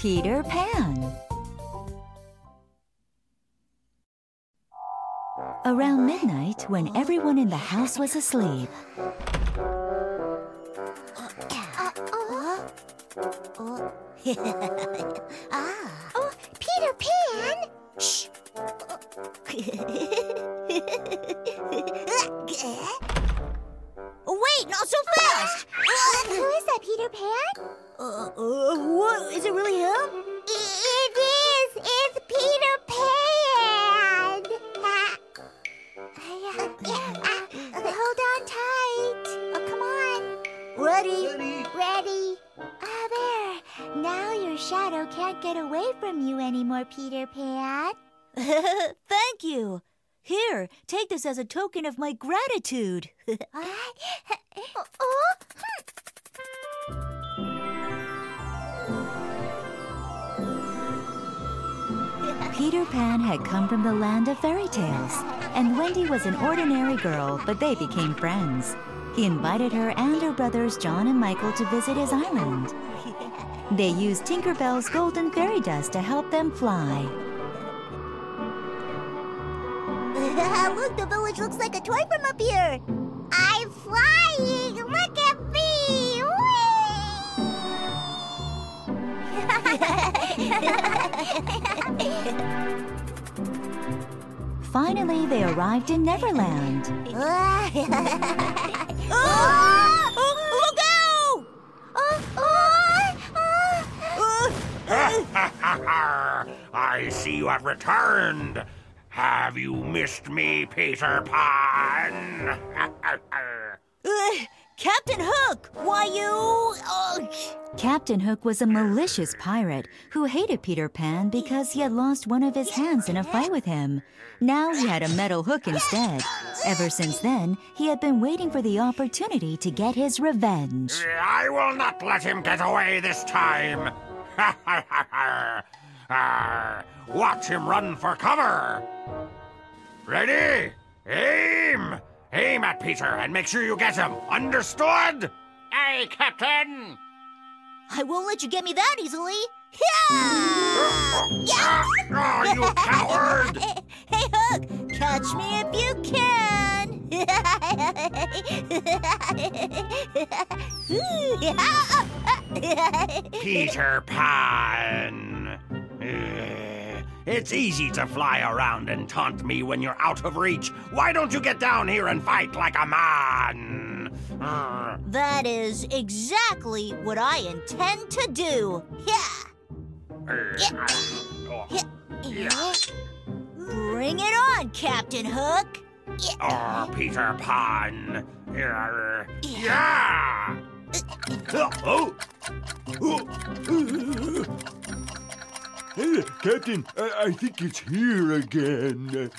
Peter Pan. Around midnight, when everyone in the house was asleep, ah. Oh, Peter Pan! shh, Wait, not so fast! Who is that, Peter Pan? Uh, uh, what? Is it really him? It is! It's Peter Pan! Hold on tight. Oh, come on. Ready? Ready? Ah, there. Now your shadow can't get away from you anymore, Peter Pan. Thank you. Here, take this as a token of my gratitude. oh, Peter Pan had come from the land of fairy tales, and Wendy was an ordinary girl, but they became friends. He invited her and her brothers John and Michael to visit his island. They used Tinkerbell's golden fairy dust to help them fly. Look, the village looks like a toy from up here. I'm flying! Look Finally, they arrived in Neverland. Oh! oh, look out! I see you have returned. Have you missed me, Peter Pan? Uh, Captain Hook, why you? Captain Hook was a malicious pirate who hated Peter Pan because he had lost one of his hands in a fight with him. Now he had a metal hook instead. Ever since then, he had been waiting for the opportunity to get his revenge. I will not let him get away this time. Ah, watch him run for cover. Ready? Aim! Aim at Peter and make sure you get him. Understood? Aye, Captain. I won't let you get me that easily. Ah, oh, you coward! Hey, Hook, catch me if you can. Peter Pan. Eh, It's easy to fly around and taunt me when you're out of reach. Why don't you get down here and fight like a man? That is exactly what I intend to do. Yeah. Uh, yeah. Bring it on, Captain Hook. Oh, Peter Pan. Yeah. yeah. Uh, uh, oh. Hey, Captain, I, I think it's here again.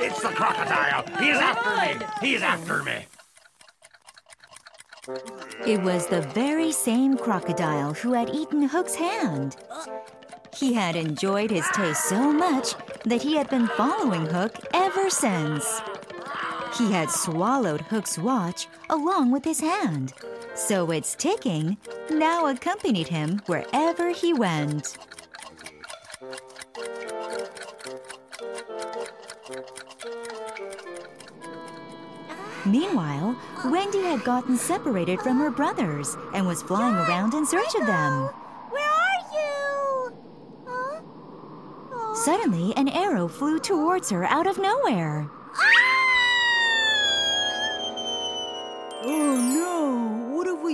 It's the crocodile. He's after me. He's after me. It was the very same crocodile who had eaten Hook's hand. He had enjoyed his taste so much that he had been following Hook ever since. He had swallowed Hook's watch along with his hand, so its ticking now accompanied him wherever he went. Meanwhile, Wendy had gotten separated from her brothers and was flying around in search of them. Where are you? Huh? Oh. Suddenly, an arrow flew towards her out of nowhere.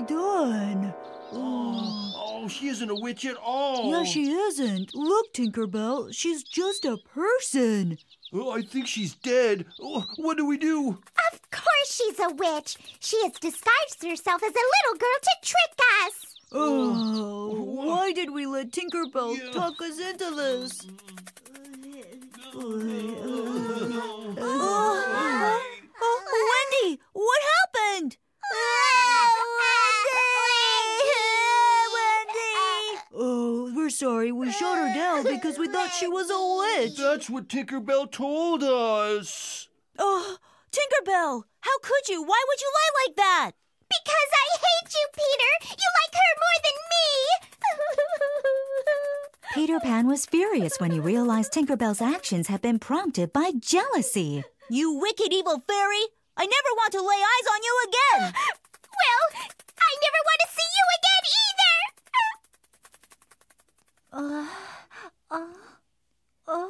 We done? Oh, oh, she isn't a witch at all. Yeah, she isn't. Look, Tinkerbell, she's just a person. Oh, I think she's dead. Oh, what do we do? Of course she's a witch. She has disguised herself as a little girl to trick us. Oh, Oh, why did we let Tinkerbell Yeah. talk us into this? Oh, Wendy, what happened? Oh, sorry. We shot her down because we thought she was a witch. That's what Tinkerbell told us. Oh, Tinkerbell, how could you? Why would you lie like that? Because I hate you, Peter. You like her more than me. Peter Pan was furious when he realized Tinkerbell's actions had been prompted by jealousy. You wicked evil fairy! I never want to lay eyes on you again! Well, I never want to see you again either! Uh, uh, uh,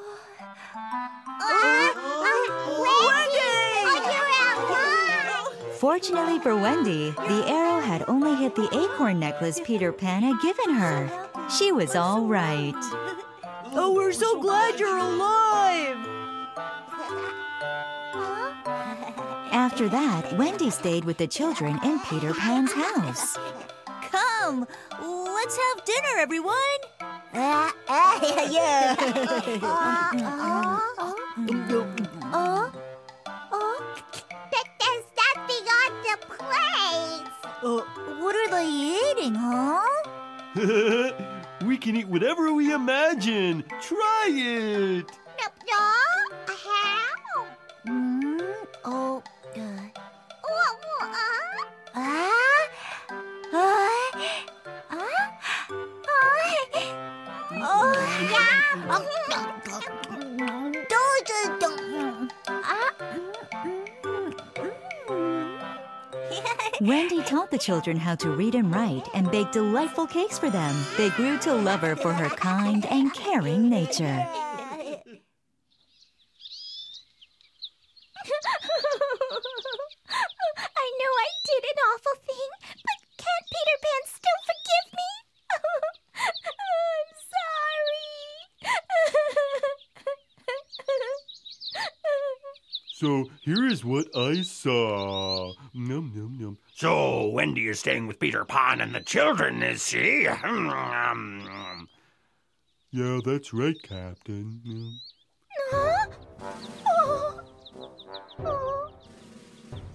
Fortunately for Wendy, the arrow had only hit the acorn necklace Peter Pan had given her. She was all right. Oh, we're so glad you're alive! After that, Wendy stayed with the children in Peter Pan's house. Come, let's have dinner, everyone! Uh, uh, but there's nothing on the plate. Uh, what are they eating, huh? we can eat whatever we imagine. Try it. Wendy taught the children how to read and write and baked delightful cakes for them. They grew to love her for her kind and caring nature. I know I did an awful thing, but can't Peter Pan still forgive me? I'm sorry. So here is what I saw. Num num num. So Wendy is staying with Peter Pan and the children, is she? Yeah, that's right, Captain. Yeah. Huh? Oh. Oh.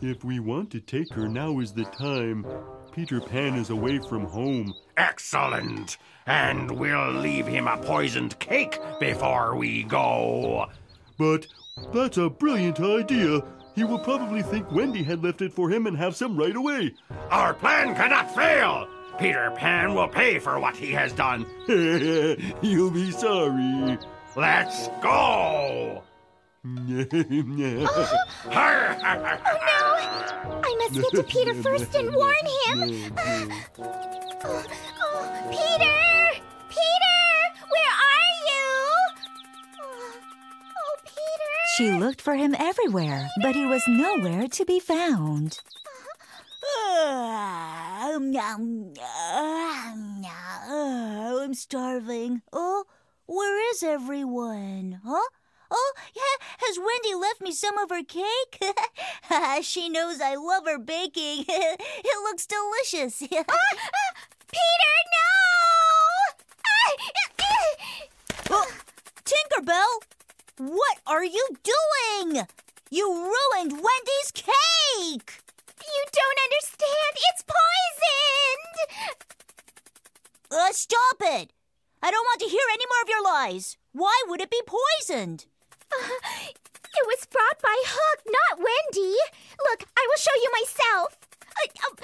If we want to take her, now is the time. Peter Pan is away from home. Excellent. And we'll leave him a poisoned cake before we go. But that's a brilliant idea. He will probably think Wendy had left it for him and have some right away. Our plan cannot fail. Peter Pan will pay for what he has done. You'll be sorry. Let's go. Oh, no! I must get to Peter first and warn him. Oh, oh, Peter! Peter! She looked for him everywhere, but he was nowhere to be found. Ah, nom, ah, ah, I'm starving. Oh, where is everyone? Huh? Oh, yeah, has Wendy left me some of her cake? she knows I love her baking. it looks delicious. Peter, no! oh, Tinkerbell, what are you doing? You ruined Wendy's cake! You don't understand. It's poisoned. Uh, stop it! I don't want to hear any more of your lies. Why would it be poisoned? Uh, it was brought by Hook, not Wendy. Look, I will show you myself. Uh, Oh,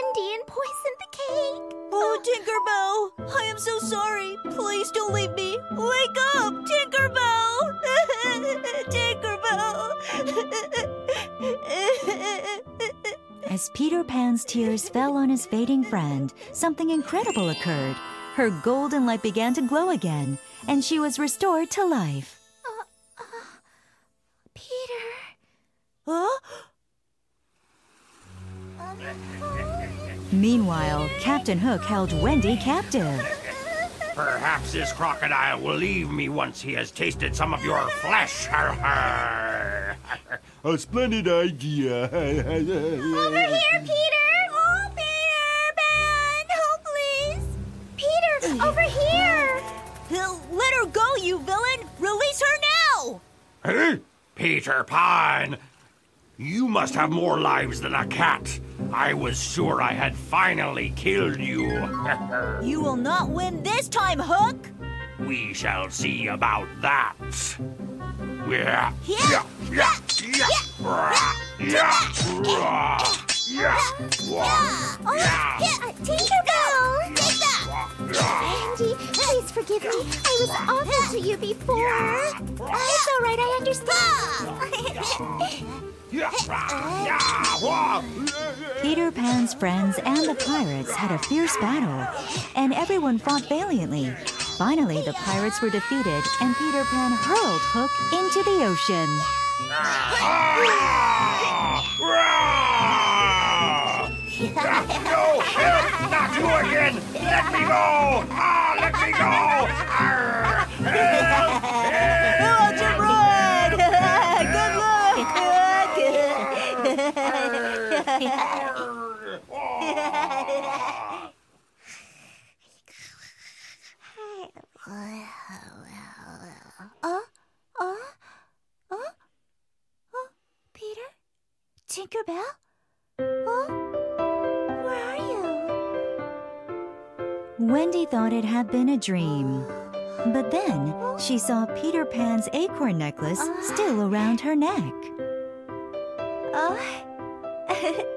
Wendy and poisoned the cake. Oh, Tinkerbell, I am so sorry. Please don't leave me. Wake up, Tinkerbell! Tinkerbell! As Peter Pan's tears fell on his fading friend, something incredible occurred. Her golden light began to glow again, and she was restored to life. Meanwhile, Captain Hook held Wendy captive. Perhaps this crocodile will leave me once he has tasted some of your flesh. A splendid idea. Over here, Peter! Oh, Peter Pan! Oh, please! Peter, over here! Let her go, you villain! Release her now! Hey, Peter Pan, you must have more lives than a cat. I was sure I had finally killed you. You will not win this time, Hook! We shall see about that. Yeah, yeah, yeah, yeah, yeah, yeah, Oh, yeah, yeah, uh, Tinkerbell! Take that! yeah. Andy, please forgive me. I was awful to you before. It's all right, I understand. Yeah, rah, yeah, wah. Peter Pan's friends and the pirates had a fierce battle, and everyone fought valiantly. Finally, the pirates were defeated, and Peter Pan hurled Hook into the ocean. Ah! Rah! No, help! Not you again! Let me go! Ah, let me go! Arr! Help! Help! Arr! Oh! Uh, uh, uh, uh, Peter? Tinkerbell? Wendy thought it had been a dream. But then she saw Peter Pan's acorn necklace still around her neck. Oh,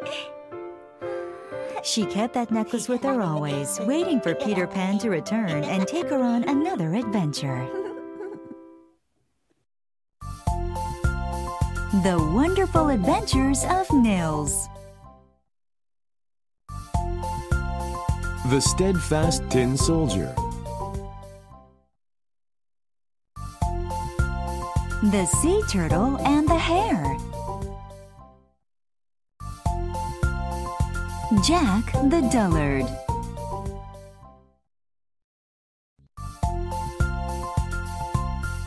She kept that necklace with her always, waiting for Peter Pan to return and take her on another adventure. The Wonderful Adventures of Nils. The Steadfast Tin Soldier. The Sea Turtle and the Hare. Jack the Dullard.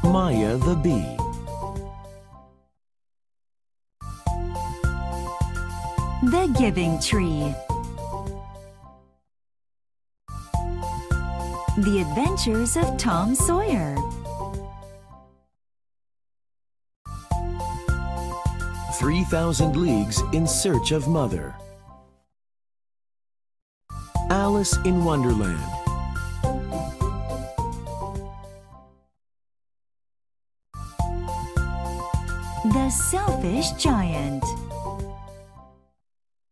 Maya the Bee. The Giving Tree. The Adventures of Tom Sawyer. Three Thousand Leagues in Search of Mother. Alice in Wonderland. The Selfish Giant.